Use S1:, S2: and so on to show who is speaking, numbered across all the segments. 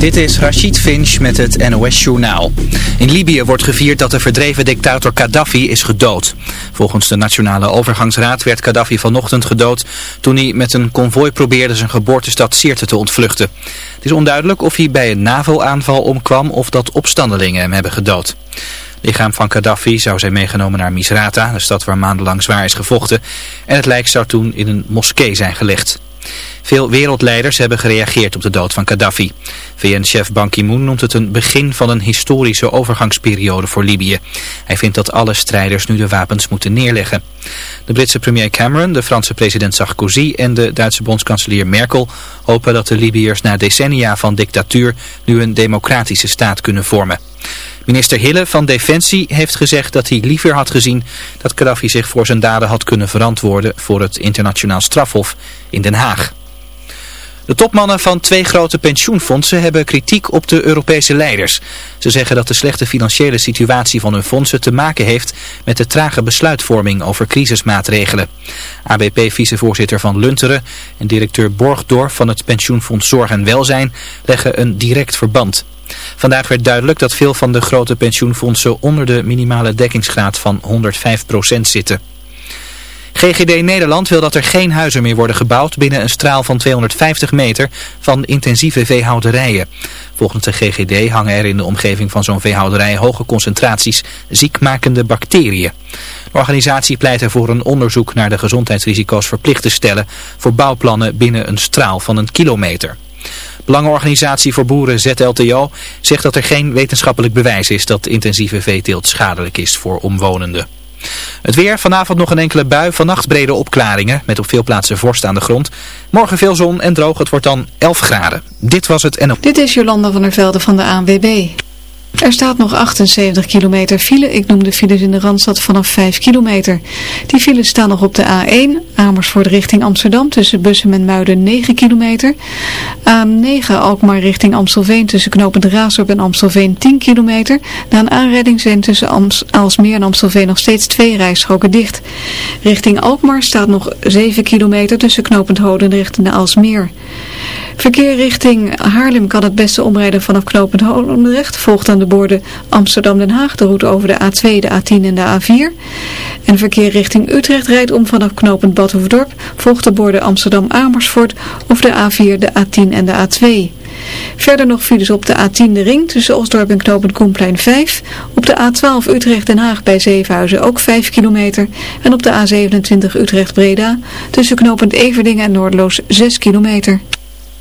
S1: Dit is Rachid Finch met het NOS-journaal. In Libië wordt gevierd dat de verdreven dictator Gaddafi is gedood. Volgens de Nationale Overgangsraad werd Gaddafi vanochtend gedood... toen hij met een konvooi probeerde zijn geboortestad Sirte te ontvluchten. Het is onduidelijk of hij bij een NAVO-aanval omkwam of dat opstandelingen hem hebben gedood. Het lichaam van Gaddafi zou zijn meegenomen naar Misrata, de stad waar maandenlang zwaar is gevochten. En het lijk zou toen in een moskee zijn gelegd. Veel wereldleiders hebben gereageerd op de dood van Gaddafi. VN-chef Ban Ki-moon noemt het een begin van een historische overgangsperiode voor Libië. Hij vindt dat alle strijders nu de wapens moeten neerleggen. De Britse premier Cameron, de Franse president Sarkozy en de Duitse bondskanselier Merkel hopen dat de Libiërs na decennia van dictatuur nu een democratische staat kunnen vormen. Minister Hille van Defensie heeft gezegd dat hij liever had gezien dat Gaddafi zich voor zijn daden had kunnen verantwoorden voor het internationaal strafhof in Den Haag. De topmannen van twee grote pensioenfondsen hebben kritiek op de Europese leiders. Ze zeggen dat de slechte financiële situatie van hun fondsen te maken heeft met de trage besluitvorming over crisismaatregelen. ABP-vicevoorzitter Van Lunteren en directeur Borgdorf van het pensioenfonds Zorg en Welzijn leggen een direct verband. Vandaag werd duidelijk dat veel van de grote pensioenfondsen onder de minimale dekkingsgraad van 105% zitten. GGD Nederland wil dat er geen huizen meer worden gebouwd binnen een straal van 250 meter van intensieve veehouderijen. Volgens de GGD hangen er in de omgeving van zo'n veehouderij hoge concentraties ziekmakende bacteriën. De organisatie pleit ervoor een onderzoek naar de gezondheidsrisico's verplicht te stellen voor bouwplannen binnen een straal van een kilometer. Belangenorganisatie voor boeren ZLTO zegt dat er geen wetenschappelijk bewijs is dat intensieve veeteelt schadelijk is voor omwonenden. Het weer, vanavond nog een enkele bui, vannacht brede opklaringen, met op veel plaatsen vorst aan de grond. Morgen veel zon en droog, het wordt dan 11 graden. Dit was het en.
S2: Dit is Jolanda van der Velde van de ANWB. Er staat nog 78 kilometer file. Ik noem de files in de Randstad vanaf 5 kilometer. Die files staan nog op de A1, Amersfoort richting Amsterdam, tussen Bussum en Muiden 9 kilometer. A9, Alkmaar richting Amstelveen, tussen Knopend Raasdorp en Amstelveen 10 kilometer. Na een aanrijding zijn tussen Alsmeer en Amstelveen nog steeds twee rijstroken dicht. Richting Alkmaar staat nog 7 kilometer tussen Knopend Hodendrecht en Alsmeer. Verkeer richting Haarlem kan het beste omrijden vanaf Knopend Holendrecht. Volgt aan de borden Amsterdam-Den Haag, de route over de A2, de A10 en de A4. En verkeer richting Utrecht rijdt om vanaf Knopend Badhoevedorp. Volgt de borden Amsterdam-Amersfoort over de A4, de A10 en de A2. Verder nog files op de A10 de ring tussen Osdorp en Knopend Koenplein 5. Op de A12 Utrecht-Den Haag bij Zevenhuizen ook 5 kilometer. En op de A27 Utrecht-Breda tussen Knopend Everdingen en Noordloos 6 kilometer.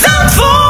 S3: Zandvoort.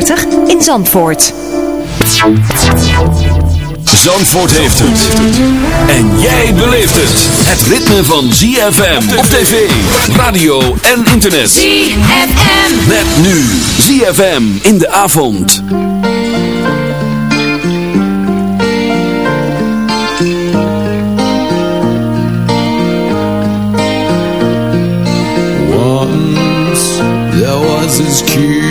S4: in Zandvoort.
S5: Zandvoort heeft het. En jij beleeft het. Het ritme van ZFM op tv, radio en internet.
S3: ZFM.
S5: Met nu ZFM in de avond.
S6: Once there was this got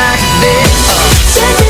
S3: Like this.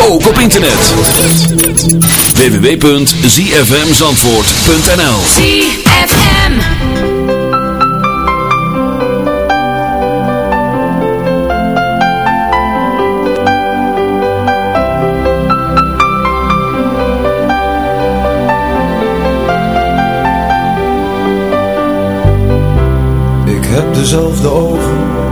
S5: ook op internet. www.zfmzandvoort.nl
S7: ZFM.
S8: Ik heb dezelfde ogen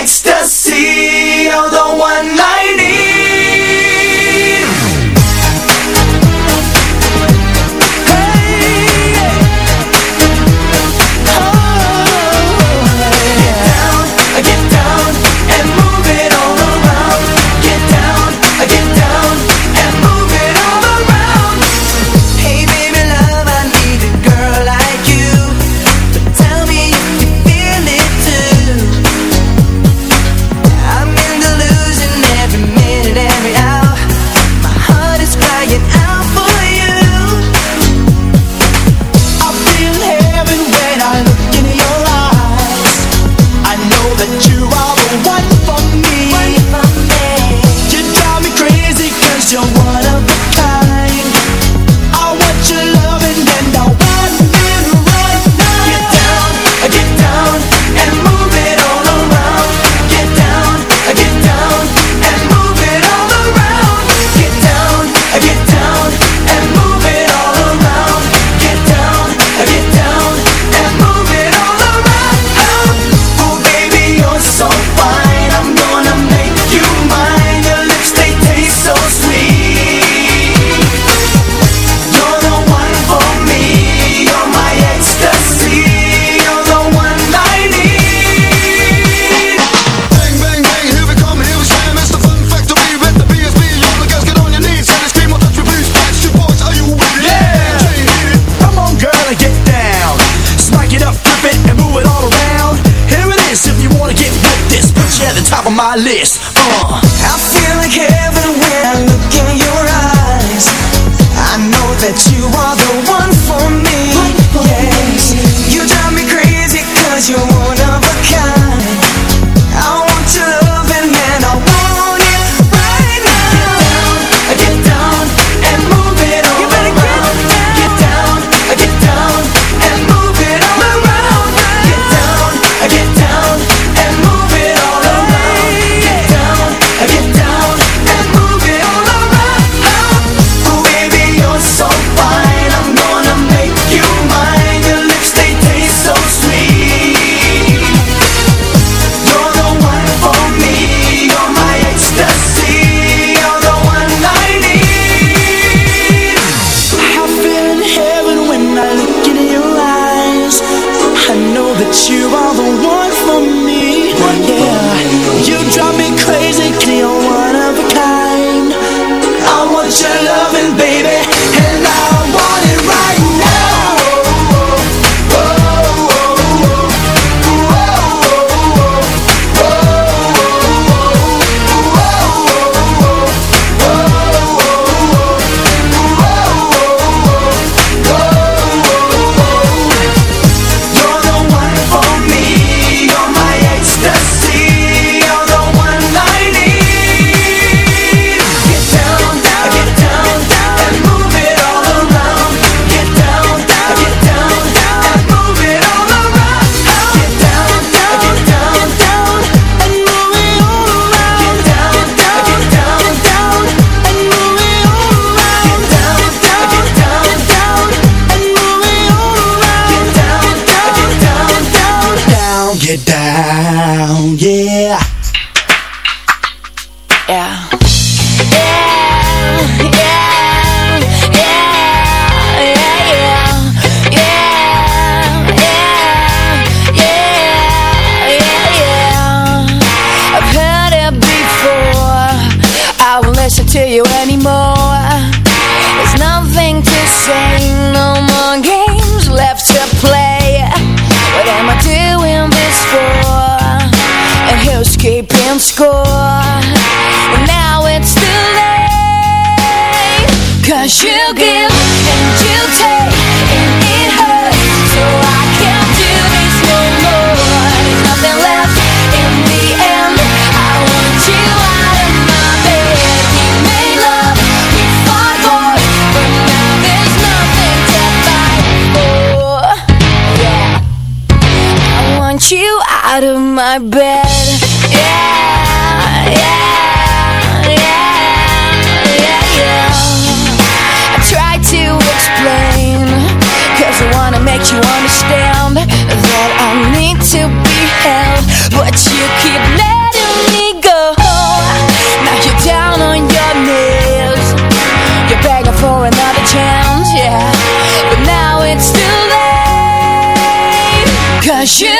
S9: nightstand. that
S10: you
S3: are the one for me. Yes, you drive me crazy 'cause
S7: you want ja, yeah. my bed. Yeah, yeah, yeah, yeah, yeah. I try to explain Cause I wanna make you understand That I need to be held But you keep letting me go. Now you're down on your knees. You're begging for another chance, yeah. But now it's too late Cause you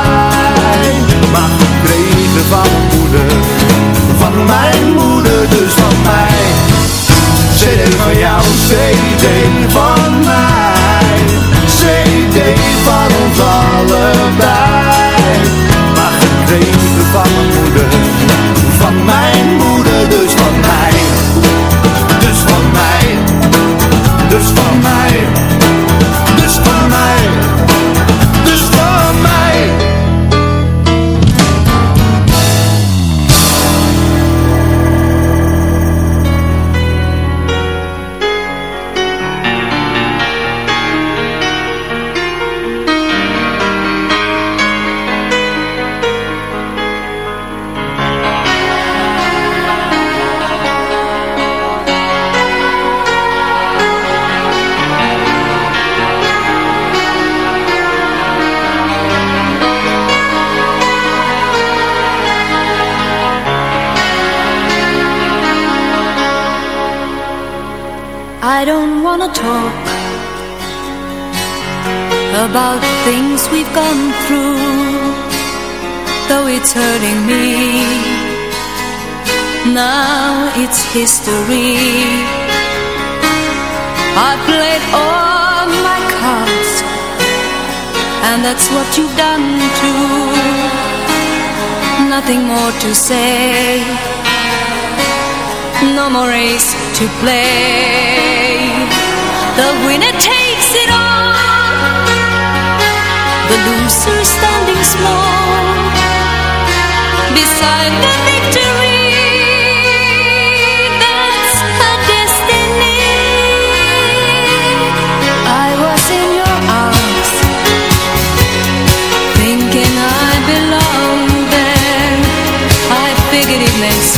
S11: CD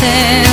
S10: it